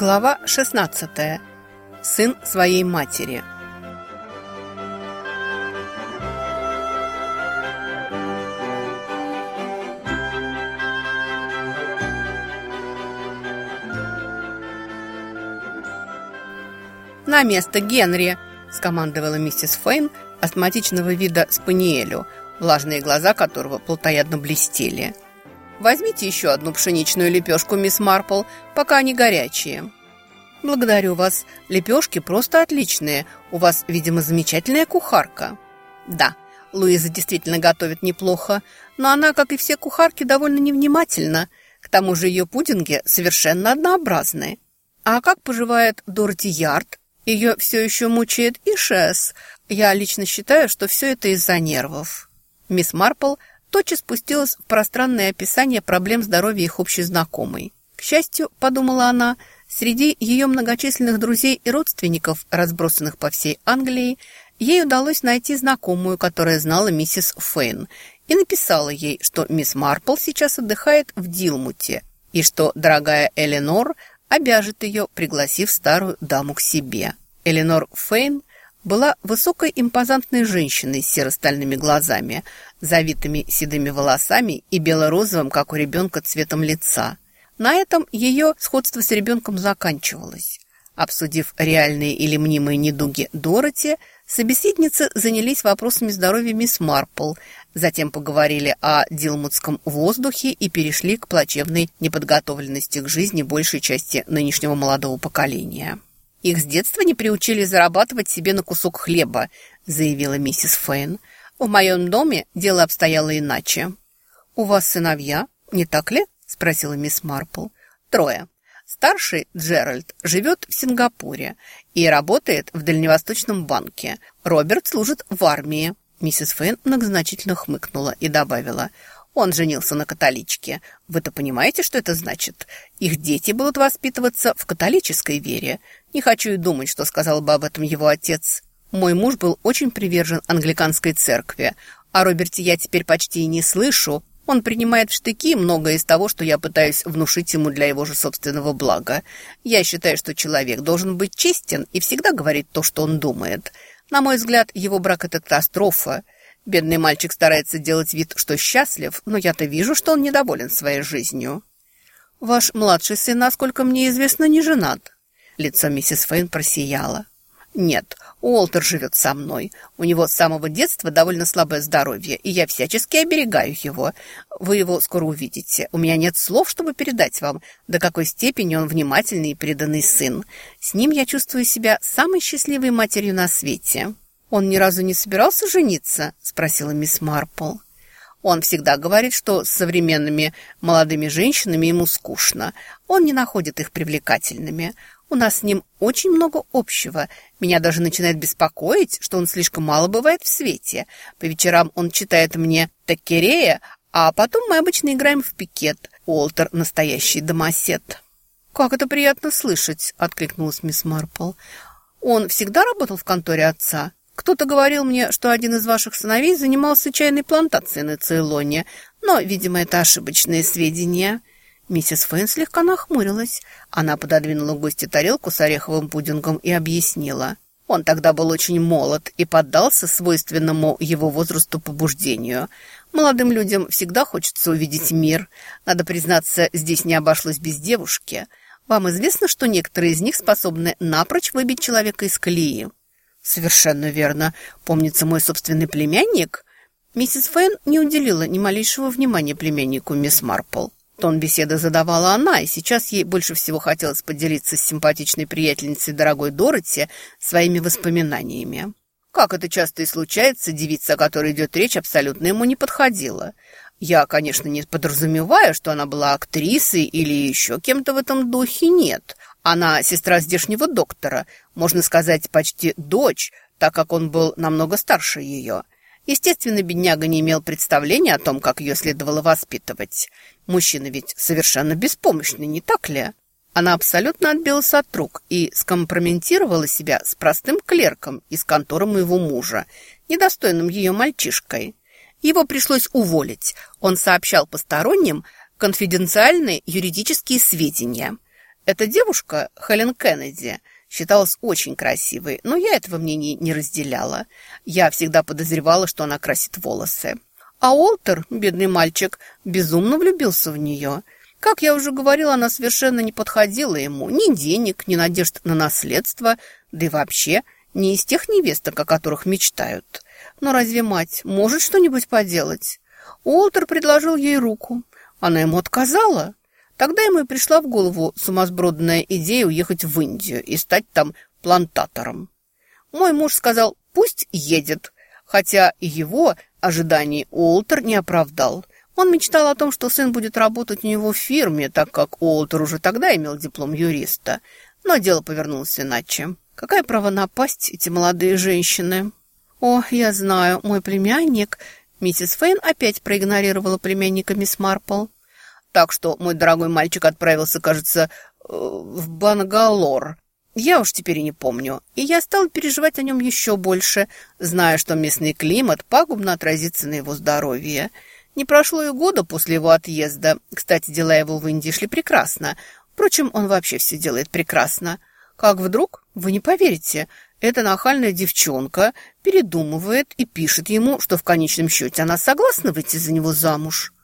Глава 16. Сын своей матери. «На место, Генри!» – скомандовала миссис Фейн, астматичного вида спаниелю, влажные глаза которого плотоядно блестели – Возьмите еще одну пшеничную лепешку, мисс Марпл, пока они горячие». «Благодарю вас. Лепешки просто отличные. У вас, видимо, замечательная кухарка». «Да, Луиза действительно готовит неплохо, но она, как и все кухарки, довольно невнимательна. К тому же ее пудинги совершенно однообразны. А как поживает Дороти Ярд? Ее все еще мучает Ишес. Я лично считаю, что все это из-за нервов». Мисс Марпл – тотчас спустилась в пространное описание проблем здоровья их общей знакомой. К счастью, подумала она, среди ее многочисленных друзей и родственников, разбросанных по всей Англии, ей удалось найти знакомую, которая знала миссис Фейн, и написала ей, что мисс Марпл сейчас отдыхает в Дилмуте, и что дорогая Эленор обяжет ее, пригласив старую даму к себе. Эленор Фейн была высокой импозантной женщиной с серо-стальными глазами, завитыми седыми волосами и бело-розовым, как у ребенка, цветом лица. На этом ее сходство с ребенком заканчивалось. Обсудив реальные или мнимые недуги Дороти, собеседницы занялись вопросами здоровья мисс Марпл, затем поговорили о дилмутском воздухе и перешли к плачевной неподготовленности к жизни большей части нынешнего молодого поколения. «Их с детства не приучили зарабатывать себе на кусок хлеба», заявила миссис Фейн. «В моем доме дело обстояло иначе». «У вас сыновья, не так ли?» спросила мисс Марпл. «Трое. Старший, Джеральд, живет в Сингапуре и работает в Дальневосточном банке. Роберт служит в армии». Миссис Фейн многозначительно хмыкнула и добавила – он женился на католичке. Вы-то понимаете, что это значит? Их дети будут воспитываться в католической вере. Не хочу и думать, что сказал бы об этом его отец. Мой муж был очень привержен англиканской церкви. О Роберте я теперь почти и не слышу. Он принимает в штыки многое из того, что я пытаюсь внушить ему для его же собственного блага. Я считаю, что человек должен быть честен и всегда говорить то, что он думает. На мой взгляд, его брак – это катастрофа. Бедный мальчик старается делать вид, что счастлив, но я-то вижу, что он недоволен своей жизнью. Ваш младший сын, насколько мне известно, не женат. Лицо миссис Фейн просияло. Нет, Уолтер живет со мной. У него с самого детства довольно слабое здоровье, и я всячески оберегаю его. Вы его скоро увидите. У меня нет слов, чтобы передать вам, до какой степени он внимательный и преданный сын. С ним я чувствую себя самой счастливой матерью на свете». «Он ни разу не собирался жениться?» – спросила мисс Марпл. Он всегда говорит, что с современными молодыми женщинами ему скучно. Он не находит их привлекательными. У нас с ним очень много общего. Меня даже начинает беспокоить, что он слишком мало бывает в свете. По вечерам он читает мне Таккерея, а потом мы обычно играем в пикет. Уолтер – настоящий домосед. «Как это приятно слышать!» – откликнулась мисс Марпл. «Он всегда работал в конторе отца?» Кто-то говорил мне, что один из ваших сыновей занимался чайной плантацией на Цейлоне, но, видимо, это ошибочные сведения». Миссис Фэн слегка нахмурилась. Она пододвинула гости тарелку с ореховым пудингом и объяснила. Он тогда был очень молод и поддался свойственному его возрасту побуждению. Молодым людям всегда хочется увидеть мир. Надо признаться, здесь не обошлось без девушки. Вам известно, что некоторые из них способны напрочь выбить человека из колеи? «Совершенно верно. Помнится мой собственный племянник?» Миссис Фэн не уделила ни малейшего внимания племяннику мисс Марпл. Тон беседы задавала она, и сейчас ей больше всего хотелось поделиться с симпатичной приятельницей дорогой Дороти своими воспоминаниями. Как это часто и случается, девица, о которой идет речь, абсолютно ему не подходила. Я, конечно, не подразумеваю, что она была актрисой или еще кем-то в этом духе, нет. Она сестра здешнего доктора, можно сказать, почти дочь, так как он был намного старше ее. Естественно, бедняга не имел представления о том, как ее следовало воспитывать. Мужчина ведь совершенно беспомощный, не так ли? Она абсолютно отбилась от рук и скомпрометировала себя с простым клерком из конторы моего мужа, недостойным ее мальчишкой. Его пришлось уволить. Он сообщал посторонним конфиденциальные юридические сведения – Эта девушка, Хелен Кеннеди, считалась очень красивой, но я этого мнения не разделяла. Я всегда подозревала, что она красит волосы. А Уолтер, бедный мальчик, безумно влюбился в нее. Как я уже говорила, она совершенно не подходила ему. Ни денег, ни надежд на наследство, да и вообще не из тех невесток, о которых мечтают. Но разве мать может что-нибудь поделать? Уолтер предложил ей руку. Она ему отказала. Тогда ему и пришла в голову сумасбродная идея уехать в Индию и стать там плантатором. Мой муж сказал, пусть едет, хотя его ожиданий Уолтер не оправдал. Он мечтал о том, что сын будет работать у него в фирме, так как Уолтер уже тогда имел диплом юриста. Но дело повернулось иначе. Какая право напасть эти молодые женщины? О, я знаю, мой племянник... Миссис Фейн опять проигнорировала племянника мисс Марпл. Так что мой дорогой мальчик отправился, кажется, э, в Бангалор. Я уж теперь и не помню. И я стал переживать о нем еще больше, зная, что местный климат пагубно отразится на его здоровье. Не прошло и года после его отъезда. Кстати, дела его в Индии шли прекрасно. Впрочем, он вообще все делает прекрасно. Как вдруг, вы не поверите, эта нахальная девчонка передумывает и пишет ему, что в конечном счете она согласна выйти за него замуж.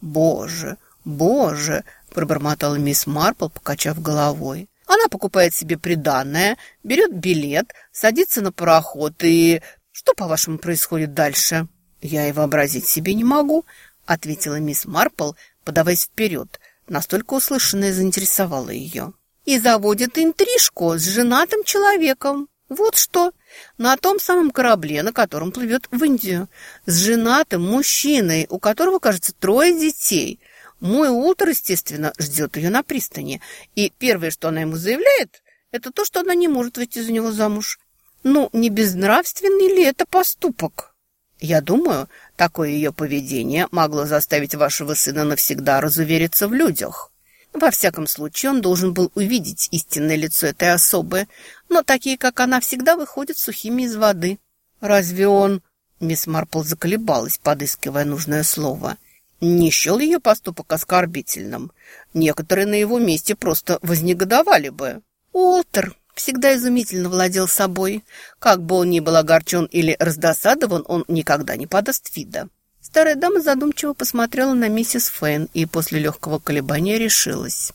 Боже, «Боже!» – пробормотала мисс Марпл, покачав головой. Она покупает себе приданное, берет билет, садится на пароход и... Что, по-вашему, происходит дальше? Я и вообразить себе не могу, ответила мисс Марпл, подаваясь вперед. Настолько услышанное заинтересовало ее. И заводит интрижку с женатым человеком. Вот что. На том самом корабле, на котором плывет в Индию. С женатым мужчиной, у которого, кажется, трое детей – мой Уолтер, естественно, ждет ее на пристани. И первое, что она ему заявляет, это то, что она не может выйти за него замуж. Ну, не безнравственный ли это поступок? Я думаю, такое ее поведение могло заставить вашего сына навсегда разувериться в людях. Во всяком случае, он должен был увидеть истинное лицо этой особы, но такие, как она, всегда выходят сухими из воды. Разве он... Мисс Марпл заколебалась, подыскивая нужное слово – не счел ее поступок оскорбительным. Некоторые на его месте просто вознегодовали бы. Уолтер всегда изумительно владел собой. Как бы он ни был огорчен или раздосадован, он никогда не подаст вида. Старая дама задумчиво посмотрела на миссис Фэн и после легкого колебания решилась.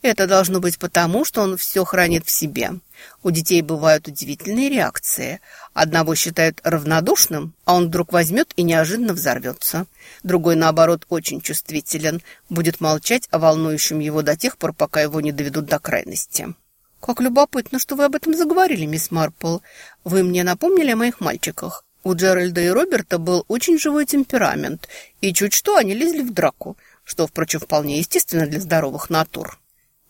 Это должно быть потому, что он все хранит в себе. У детей бывают удивительные реакции. Одного считают равнодушным, а он вдруг возьмет и неожиданно взорвется. Другой, наоборот, очень чувствителен, будет молчать о волнующем его до тех пор, пока его не доведут до крайности. «Как любопытно, что вы об этом заговорили, мисс Марпл. Вы мне напомнили о моих мальчиках. У Джеральда и Роберта был очень живой темперамент, и чуть что они лезли в драку, что, впрочем, вполне естественно для здоровых натур».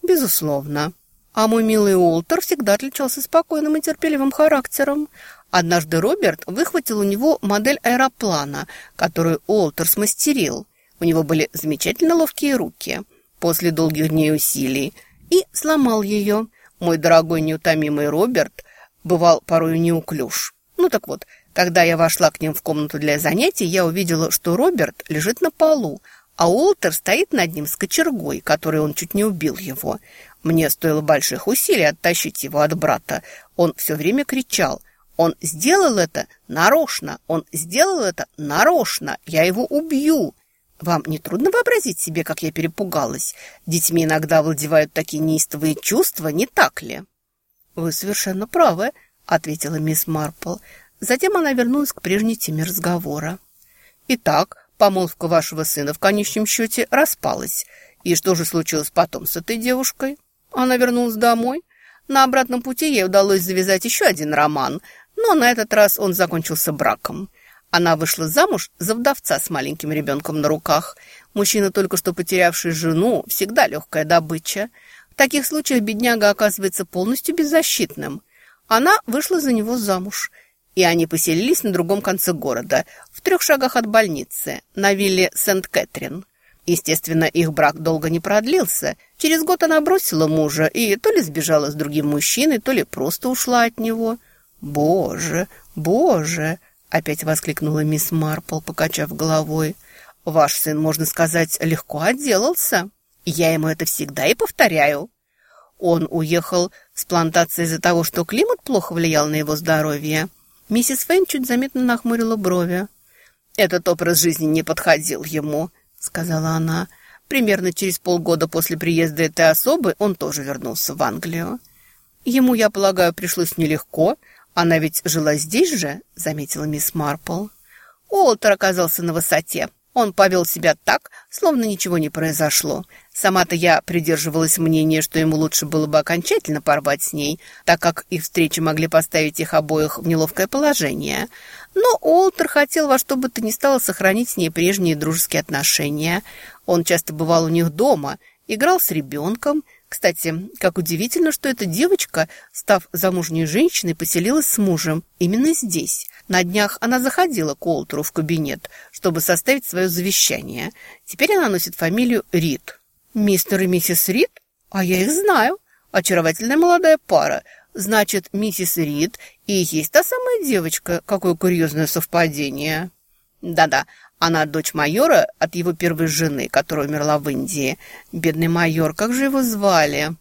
Безусловно. А мой милый Уолтер всегда отличался спокойным и терпеливым характером. Однажды Роберт выхватил у него модель аэроплана, которую Уолтер смастерил. У него были замечательно ловкие руки после долгих дней усилий. И сломал ее. Мой дорогой неутомимый Роберт бывал порой неуклюж. Ну так вот, когда я вошла к ним в комнату для занятий, я увидела, что Роберт лежит на полу, а Уолтер стоит над ним с кочергой, которой он чуть не убил его. Мне стоило больших усилий оттащить его от брата. Он все время кричал. Он сделал это нарочно, он сделал это нарочно, я его убью. Вам не трудно вообразить себе, как я перепугалась? Детьми иногда владевают такие неистовые чувства, не так ли? Вы совершенно правы, ответила мисс Марпл. Затем она вернулась к прежней теме разговора. Итак, Помолвка вашего сына в конечном счете распалась. И что же случилось потом с этой девушкой? Она вернулась домой. На обратном пути ей удалось завязать еще один роман, но на этот раз он закончился браком. Она вышла замуж за вдовца с маленьким ребенком на руках. Мужчина, только что потерявший жену, всегда легкая добыча. В таких случаях бедняга оказывается полностью беззащитным. Она вышла за него замуж – и они поселились на другом конце города, в трех шагах от больницы, на вилле Сент-Кэтрин. Естественно, их брак долго не продлился. Через год она бросила мужа и то ли сбежала с другим мужчиной, то ли просто ушла от него. «Боже, боже!» — опять воскликнула мисс Марпл, покачав головой. «Ваш сын, можно сказать, легко отделался. Я ему это всегда и повторяю». Он уехал с плантации из-за того, что климат плохо влиял на его здоровье. Миссис Фейн чуть заметно нахмурила брови. «Этот образ жизни не подходил ему», — сказала она. Примерно через полгода после приезда этой особы он тоже вернулся в Англию. Ему, я полагаю, пришлось нелегко. Она ведь жила здесь же, заметила мисс Марпл. Уолтер оказался на высоте. Он повел себя так, словно ничего не произошло. Сама-то я придерживалась мнения, что ему лучше было бы окончательно порвать с ней, так как их встречи могли поставить их обоих в неловкое положение. Но Уолтер хотел во что бы то ни стало сохранить с ней прежние дружеские отношения. Он часто бывал у них дома, играл с ребенком. Кстати, как удивительно, что эта девочка, став замужней женщиной, поселилась с мужем именно здесь – на днях она заходила к Уолтеру в кабинет, чтобы составить свое завещание. Теперь она носит фамилию Рид. «Мистер и миссис Рид? А я их знаю. Очаровательная молодая пара. Значит, миссис Рид и есть та самая девочка. Какое курьезное совпадение!» «Да-да, она дочь майора от его первой жены, которая умерла в Индии. Бедный майор, как же его звали?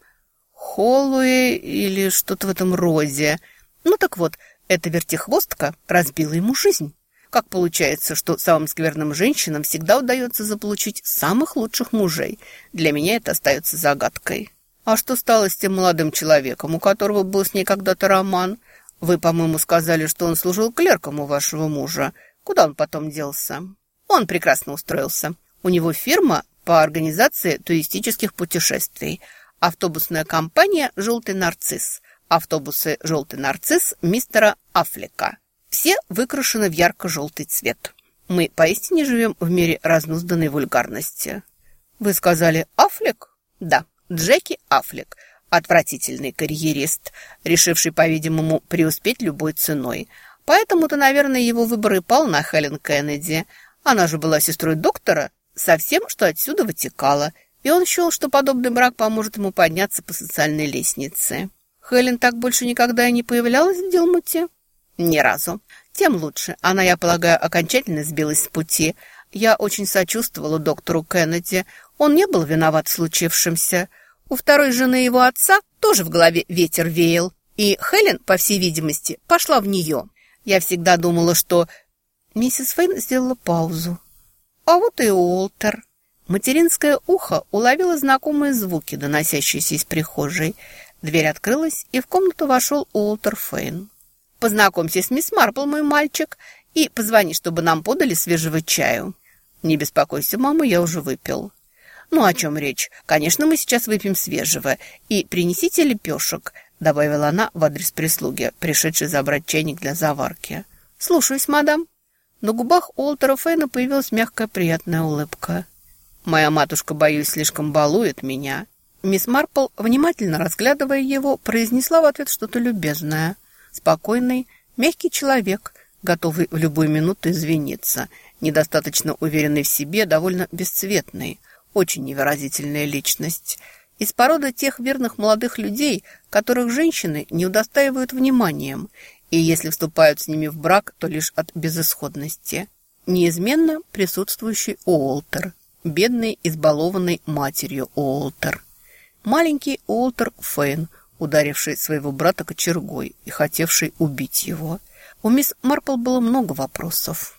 Холлуэ или что-то в этом роде. Ну так вот, эта вертихвостка разбила ему жизнь. Как получается, что самым скверным женщинам всегда удается заполучить самых лучших мужей? Для меня это остается загадкой. А что стало с тем молодым человеком, у которого был с ней когда-то роман? Вы, по-моему, сказали, что он служил клерком у вашего мужа. Куда он потом делся? Он прекрасно устроился. У него фирма по организации туристических путешествий. Автобусная компания «Желтый нарцисс» автобусы «Желтый нарцисс» мистера Аффлека. Все выкрашены в ярко-желтый цвет. Мы поистине живем в мире разнузданной вульгарности. Вы сказали «Аффлек»? Да, Джеки Аффлек. Отвратительный карьерист, решивший, по-видимому, преуспеть любой ценой. Поэтому-то, наверное, его выбор и пал на Хелен Кеннеди. Она же была сестрой доктора, со всем, что отсюда вытекало. И он счел, что подобный брак поможет ему подняться по социальной лестнице. Хелен так больше никогда и не появлялась в Дилмуте? Ни разу. Тем лучше. Она, я полагаю, окончательно сбилась с пути. Я очень сочувствовала доктору Кеннеди. Он не был виноват в случившемся. У второй жены его отца тоже в голове ветер веял. И Хелен, по всей видимости, пошла в нее. Я всегда думала, что... Миссис Фейн сделала паузу. А вот и Уолтер. Материнское ухо уловило знакомые звуки, доносящиеся из прихожей. Дверь открылась, и в комнату вошел Уолтер Фейн. «Познакомься с мисс Марпл, мой мальчик, и позвони, чтобы нам подали свежего чаю». «Не беспокойся, мама, я уже выпил». «Ну, о чем речь? Конечно, мы сейчас выпьем свежего. И принесите лепешек», — добавила она в адрес прислуги, пришедшей забрать чайник для заварки. «Слушаюсь, мадам». На губах Уолтера Фейна появилась мягкая приятная улыбка. «Моя матушка, боюсь, слишком балует меня». Мисс Марпл, внимательно разглядывая его, произнесла в ответ что-то любезное. Спокойный, мягкий человек, готовый в любую минуту извиниться, недостаточно уверенный в себе, довольно бесцветный, очень невыразительная личность. Из породы тех верных молодых людей, которых женщины не удостаивают вниманием, и если вступают с ними в брак, то лишь от безысходности. Неизменно присутствующий Уолтер, бедный, избалованный матерью Уолтер маленький Уолтер Фейн, ударивший своего брата кочергой и хотевший убить его. У мисс Марпл было много вопросов.